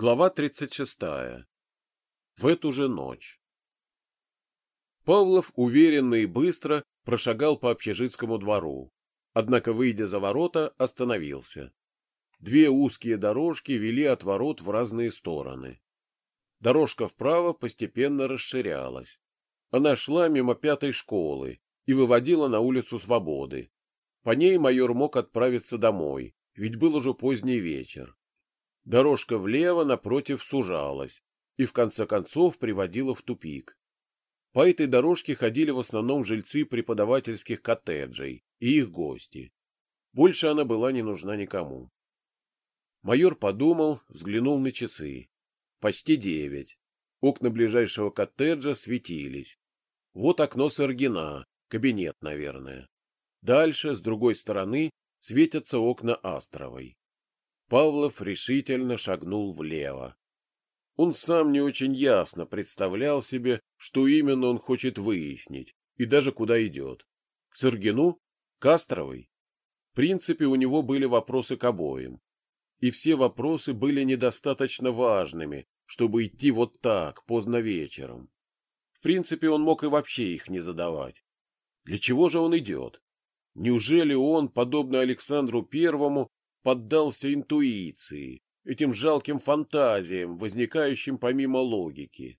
Глава 36. В эту же ночь. Павлов уверенно и быстро прошагал по общежитскому двору, однако, выйдя за ворота, остановился. Две узкие дорожки вели от ворот в разные стороны. Дорожка вправо постепенно расширялась. Она шла мимо пятой школы и выводила на улицу Свободы. По ней майор мог отправиться домой, ведь был уже поздний вечер. Дорожка влево напротив сужалась и в конце концов приводила в тупик. По этой дорожке ходили в основном жильцы преподавательских коттеджей и их гости. Больше она была не нужна никому. Майор подумал, взглянул на часы. Почти девять. Окна ближайшего коттеджа светились. Вот окно Саргина, кабинет, наверное. Дальше, с другой стороны, светятся окна Астровой. Павлов решительно шагнул влево. Он сам не очень ясно представлял себе, что именно он хочет выяснить и даже куда идет. К Сыргину? К Астровой? В принципе, у него были вопросы к обоим. И все вопросы были недостаточно важными, чтобы идти вот так, поздно вечером. В принципе, он мог и вообще их не задавать. Для чего же он идет? Неужели он, подобно Александру Первому, поддался интуиции, этим жалким фантазиям, возникающим помимо логики.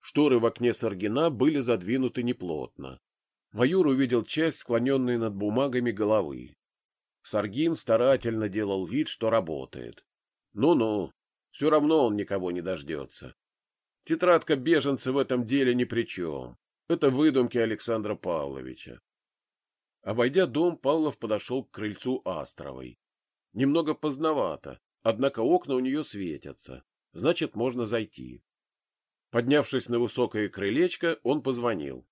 Шторы в окне Саргина были задвинуты неплотно. Майор увидел часть склоненной над бумагами головы. Саргин старательно делал вид, что работает. Ну-ну, все равно он никого не дождется. Тетрадка беженца в этом деле ни при чем. Это выдумки Александра Павловича. Обойдя дом, Павлов подошел к крыльцу Астровой. Немного поздновато, однако окна у нее светятся, значит, можно зайти. Поднявшись на высокое крылечко, он позвонил.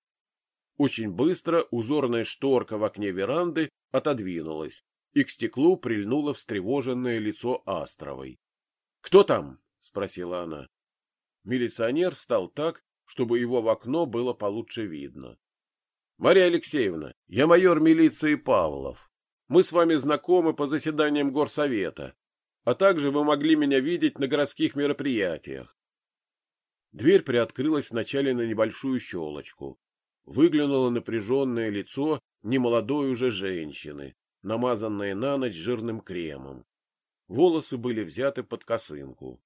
Очень быстро узорная шторка в окне веранды отодвинулась, и к стеклу прильнуло встревоженное лицо Астровой. — Кто там? — спросила она. Милиционер стал так, чтобы его в окно было получше видно. — Мария Алексеевна, я майор милиции Павлов. Мы с вами знакомы по заседаниям горсовета, а также вы могли меня видеть на городских мероприятиях. Дверь приоткрылась вначале на небольшую щелочку. Выглянуло напряженное лицо немолодой уже женщины, намазанное на ночь жирным кремом. Волосы были взяты под косынку.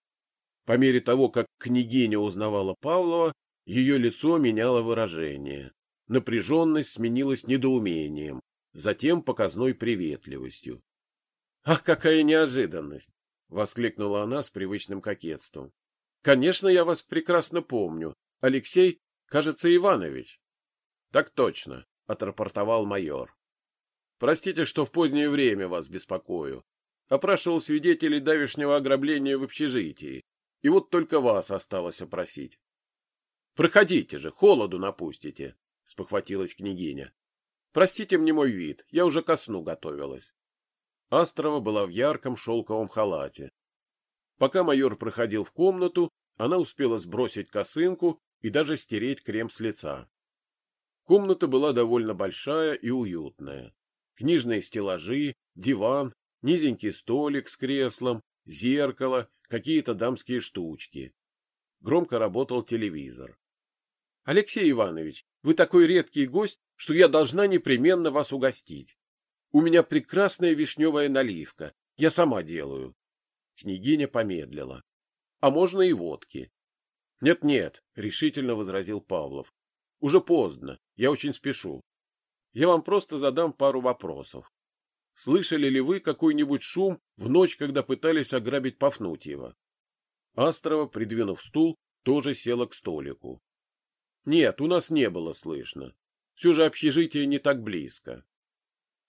По мере того, как княгиня узнавала Павлова, ее лицо меняло выражение. Напряженность сменилась недоумением, затем показной приветливостью. — Ах, какая неожиданность! — воскликнула она с привычным кокетством. — Конечно, я вас прекрасно помню. Алексей, кажется, Иванович. — Так точно, — отрапортовал майор. — Простите, что в позднее время вас беспокою. Опрашивал свидетелей давешнего ограбления в общежитии, и вот только вас осталось опросить. — Проходите же, холоду напустите, — спохватилась княгиня. Простите мне мой вид, я уже ко сну готовилась. Астрова была в ярком шелковом халате. Пока майор проходил в комнату, она успела сбросить косынку и даже стереть крем с лица. Комната была довольно большая и уютная. Книжные стеллажи, диван, низенький столик с креслом, зеркало, какие-то дамские штучки. Громко работал телевизор. — Алексей Иванович, вы такой редкий гость, что я должна непременно вас угостить. У меня прекрасная вишневая наливка. Я сама делаю. Княгиня помедлила. А можно и водки. Нет-нет, решительно возразил Павлов. Уже поздно. Я очень спешу. Я вам просто задам пару вопросов. Слышали ли вы какой-нибудь шум в ночь, когда пытались ограбить Пафнутьева? Астрова, придвинув стул, тоже села к столику. Нет, у нас не было слышно. Все же общежитие не так близко.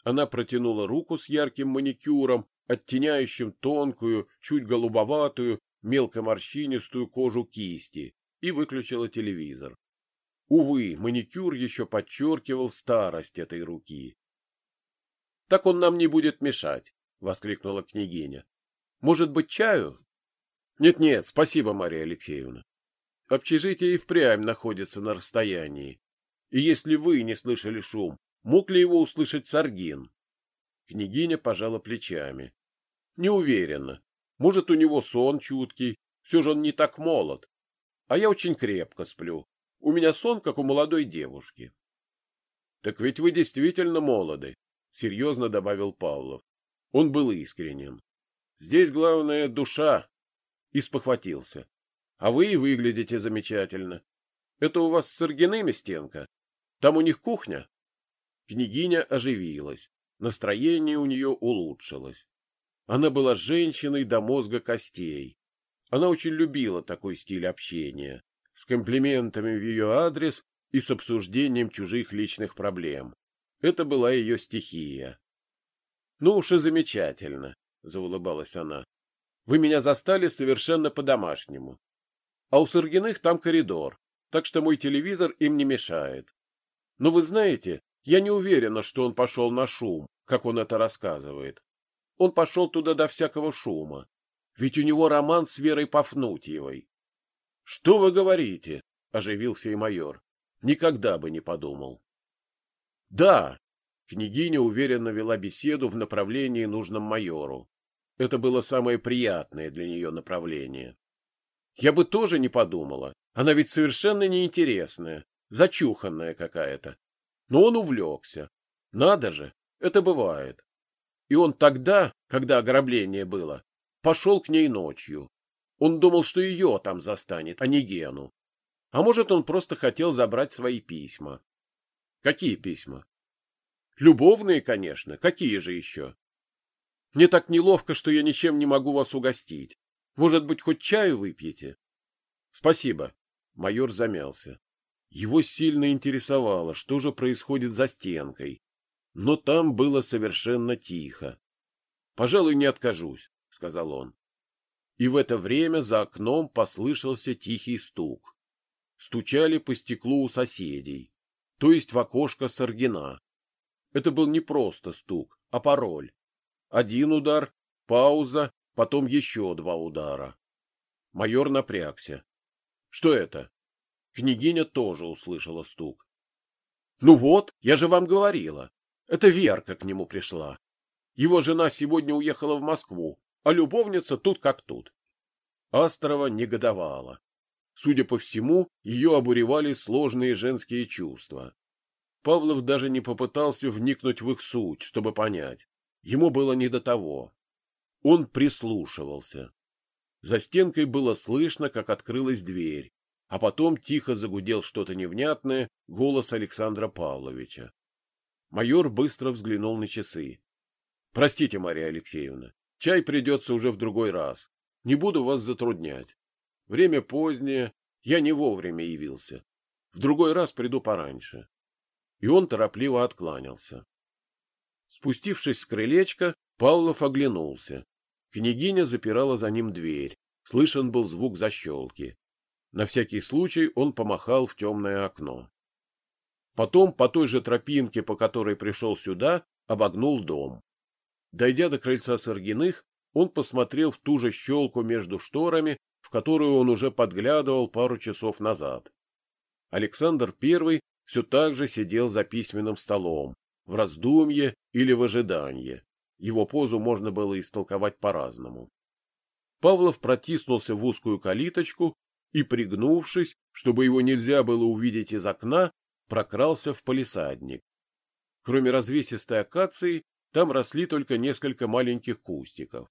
Она протянула руку с ярким маникюром, оттеняющим тонкую, чуть голубоватую, мелко морщинистую кожу кисти, и выключила телевизор. Увы, маникюр еще подчеркивал старость этой руки. — Так он нам не будет мешать, — воскликнула княгиня. — Может быть, чаю? Нет, — Нет-нет, спасибо, Мария Алексеевна. Общежитие и впрямь находится на расстоянии. И если вы не слышали шум, мог ли его услышать Саргин? Княгиня пожала плечами. Не уверена. Может, у него сон чуткий, все же он не так молод. А я очень крепко сплю. У меня сон, как у молодой девушки. — Так ведь вы действительно молоды, — серьезно добавил Павлов. Он был искренен. Здесь главное душа. И спохватился. А вы и выглядите замечательно. Это у вас с Саргиными стенка? Там у них кухня? Княгиня оживилась. Настроение у нее улучшилось. Она была женщиной до мозга костей. Она очень любила такой стиль общения, с комплиментами в ее адрес и с обсуждением чужих личных проблем. Это была ее стихия. Ну уж и замечательно, заулыбалась она. Вы меня застали совершенно по-домашнему. А у Сыргиных там коридор, так что мой телевизор им не мешает. Но вы знаете, я не уверена, что он пошел на шум, как он это рассказывает. Он пошел туда до всякого шума. Ведь у него роман с Верой Пафнутьевой. — Что вы говорите? — оживился и майор. — Никогда бы не подумал. — Да, Княгиня уверенно вела беседу в направлении нужном майору. Это было самое приятное для нее направление. Я бы тоже не подумала. Она ведь совершенно неинтересная, зачуханная какая-то. Но он увлекся. Надо же, это бывает. И он тогда, когда ограбление было, пошел к ней ночью. Он думал, что ее там застанет, а не Гену. А может, он просто хотел забрать свои письма. Какие письма? Любовные, конечно. Какие же еще? Мне так неловко, что я ничем не могу вас угостить. Может быть, хоть чаю выпьете? Спасибо. Майор замялся. Его сильно интересовало, что же происходит за стенкой. Но там было совершенно тихо. Пожалуй, не откажусь, сказал он. И в это время за окном послышался тихий стук. Стучали по стеклу у соседей, то есть в окошко Саргина. Это был не просто стук, а пароль. Один удар, пауза, потом еще два удара. Майор напрягся. Что это? Княгиня тоже услышала стук. Ну вот, я же вам говорила. Это Верка к нему пришла. Его жена сегодня уехала в Москву, а любовница тут как тут. Астрова негодовала. Судя по всему, ее обуревали сложные женские чувства. Павлов даже не попытался вникнуть в их суть, чтобы понять. Ему было не до того. Он прислушивался. За стенкой было слышно, как открылась дверь, а потом тихо загудел что-то невнятное голос Александра Павловича. Майор быстро взглянул на часы. — Простите, Мария Алексеевна, чай придется уже в другой раз. Не буду вас затруднять. Время позднее, я не вовремя явился. В другой раз приду пораньше и он торопливо откланялся. Спустившись с крылечка, Павлов оглянулся. Княгиня запирала за ним дверь. Слышен был звук защелки. На всякий случай он помахал в темное окно. Потом по той же тропинке, по которой пришел сюда, обогнул дом. Дойдя до крыльца Саргиных, он посмотрел в ту же щелку между шторами, в которую он уже подглядывал пару часов назад. Александр I все так же сидел за письменным столом, в раздумье или в ожидании. Его позу можно было истолковать по-разному. Павлов протиснулся в узкую калиточку и, пригнувшись, чтобы его нельзя было увидеть из окна, прокрался в палисадник. Кроме развесистой акации, там росли только несколько маленьких кустиков.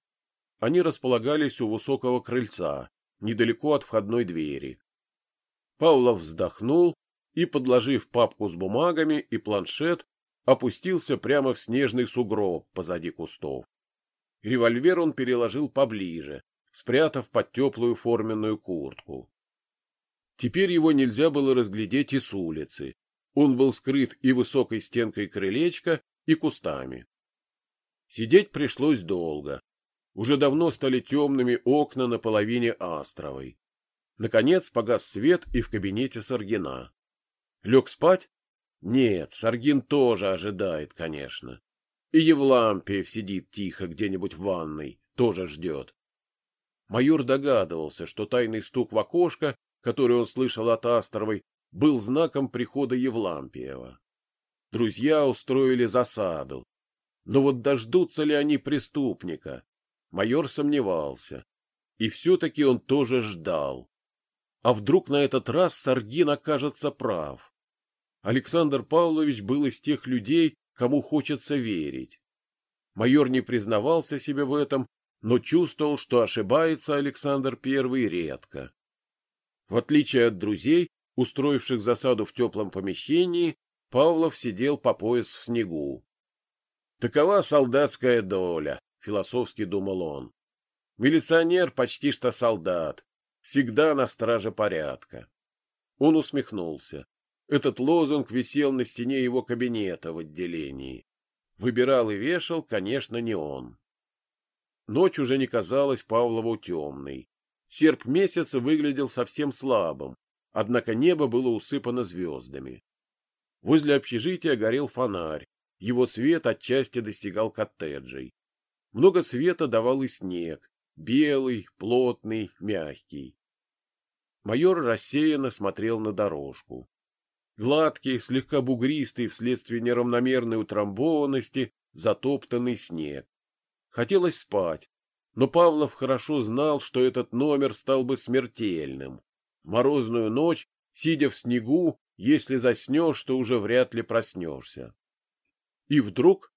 Они располагались у высокого крыльца, недалеко от входной двери. Павлов вздохнул и, подложив папку с бумагами и планшет, опустился прямо в снежный сугроб позади кустов. Револьвер он переложил поближе, спрятав под теплую форменную куртку. Теперь его нельзя было разглядеть и с улицы. Он был скрыт и высокой стенкой крылечка, и кустами. Сидеть пришлось долго. Уже давно стали темными окна на половине Астровой. Наконец погас свет и в кабинете Саргина. Лег спать? Нет, Саргин тоже ожидает, конечно. И Евлампиев сидит тихо где-нибудь в ванной, тоже ждет. Майор догадывался, что тайный стук в окошко, который он слышал от Астровой, был знаком прихода Евлампиева. Друзья устроили засаду. Но вот дождутся ли они преступника? Майор сомневался. И все-таки он тоже ждал. А вдруг на этот раз Саргин окажется прав? Александр Павлович был из тех людей, кому хочется верить. Майор не признавался себе в этом, но чувствовал, что ошибается Александр I редко. В отличие от друзей, устроивших засаду в теплом помещении, Павлов сидел по пояс в снегу. Такова солдатская доля, философски думал он. Милиционер почти что солдат, всегда на страже порядка. Он усмехнулся. Этот лозунг висел на стене его кабинета в отделении. Выбирал и вешал, конечно, не он. Ночь уже не казалась Павлову темной. Серп месяца выглядел совсем слабым, однако небо было усыпано звездами. Возле общежития горел фонарь, его свет отчасти достигал коттеджей. Много света давал и снег, белый, плотный, мягкий. Майор рассеянно смотрел на дорожку. Гладкий, слегка бугристый вследствие неравномерной утрамбованности, затоптанный снег. Хотелось спать, но Павлов хорошо знал, что этот номер стал бы смертельным. Морозную ночь, сидя в снегу, если заснешь, то уже вряд ли проснешься. И вдруг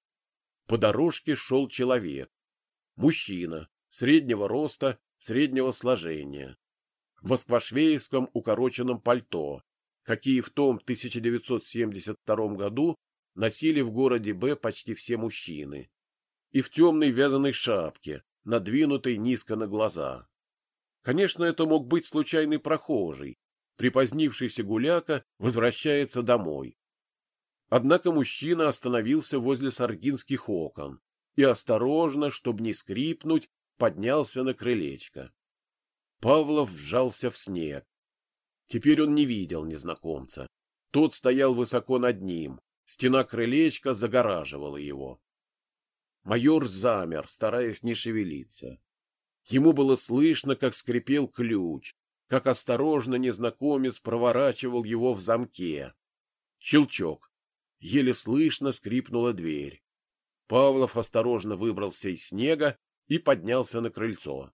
по дорожке шел человек. Мужчина, среднего роста, среднего сложения. В москвашвейском укороченном пальто, какие в том 1972 году носили в городе Б почти все мужчины, и в темной вязаной шапке, надвинутой низко на глаза. Конечно, это мог быть случайный прохожий, припозднившийся гуляка возвращается домой. Однако мужчина остановился возле саргинских окон и осторожно, чтобы не скрипнуть, поднялся на крылечко. Павлов вжался в снег. Теперь он не видел незнакомца. Тот стоял высоко над ним, стена крылечка загораживала его. Майор замер, стараясь не шевелиться. Ему было слышно, как скрипел ключ, как осторожно незнакомец проворачивал его в замке. Щелчок. Еле слышно скрипнула дверь. Павлов осторожно выбрался из снега и поднялся на крыльцо.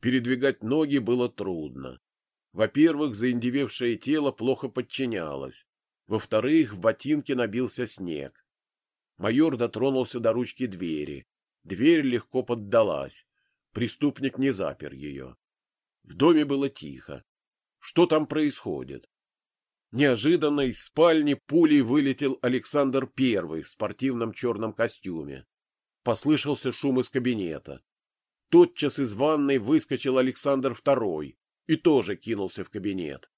Передвигать ноги было трудно. Во-первых, заиндевевшее тело плохо подчинялось. Во-вторых, в ботинке набился снег. Майор дотронулся до ручки двери. Дверь легко поддалась. Преступник не запер ее. В доме было тихо. Что там происходит? Неожиданно из спальни пулей вылетел Александр Первый в спортивном черном костюме. Послышался шум из кабинета. Тотчас из ванной выскочил Александр Второй и тоже кинулся в кабинет.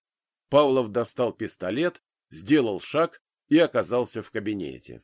Павлов достал пистолет, сделал шаг и оказался в кабинете.